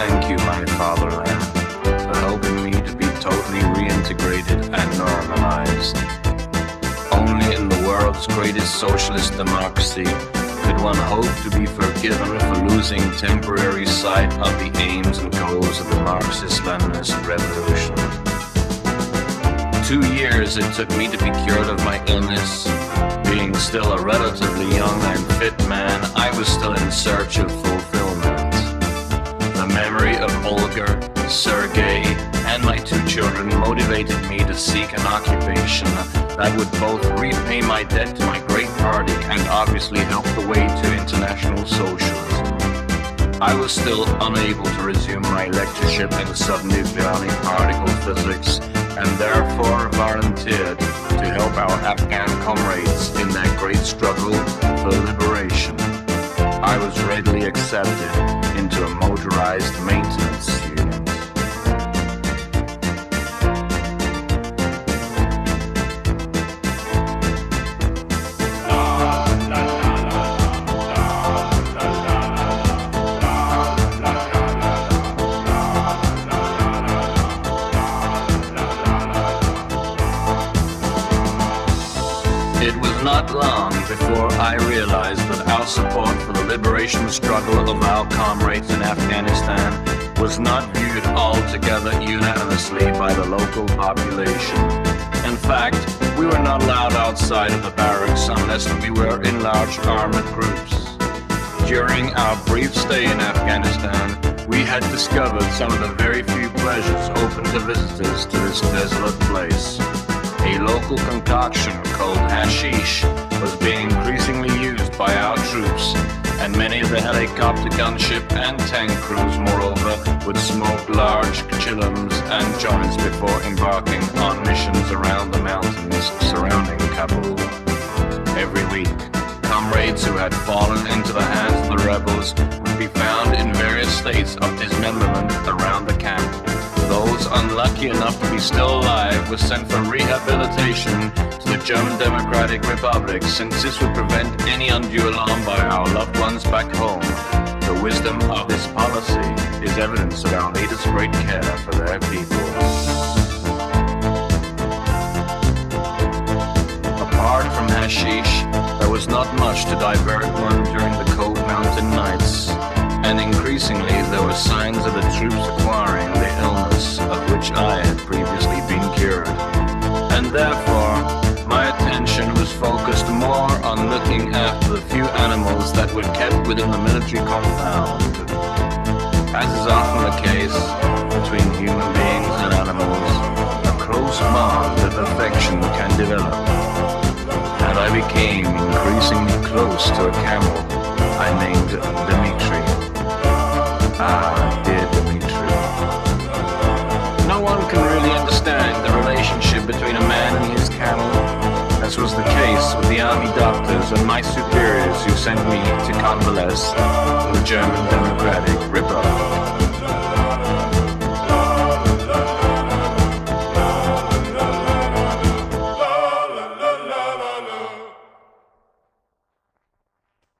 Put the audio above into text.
thank you, my fatherland, for helping me to be totally reintegrated and normalized. Only in the world's greatest socialist democracy could one hope to be forgiven for losing temporary sight of the aims and goals of the Marxist-Leninist revolution. Two years it took me to be cured of my illness. Being still a relatively young and fit man, I was still in search of fulfillment. Children motivated me to seek an occupation that would both repay my debt to my great party and obviously help the way to international socialism. I was still unable to resume my lectureship in subnucleonic particle physics and therefore volunteered to help our Afghan comrades in their great struggle for liberation. I was readily accepted into a motorized maintenance It was not long before I realized that our support for the liberation struggle of our comrades in Afghanistan was not viewed altogether unanimously by the local population. In fact, we were not allowed outside of the barracks unless we were in large armored groups. During our brief stay in Afghanistan, we had discovered some of the very few pleasures open to visitors to this desolate place. Local concoction called hashish was being increasingly used by our troops, and many of the helicopter gunship and tank crews, moreover, would smoke large chillums and joints before embarking on missions around the mountains surrounding Kabul. Every week, comrades who had fallen into the hands of the rebels would be found in various states of dismemberment unlucky enough to be still alive was sent for rehabilitation to the German Democratic Republic, since this would prevent any undue alarm by our loved ones back home. The wisdom of this policy is evidence of our leaders' great care for their people. Apart from hashish, there was not much to divert one during the cold mountain nights, and increasingly there were signs of the troops Therefore, my attention was focused more on looking after the few animals that were kept within the military compound. As is often the case between human beings and animals, a close bond of affection can develop and I became increasingly close to a camel I named and my superiors who sent me to convalesce the German Democratic.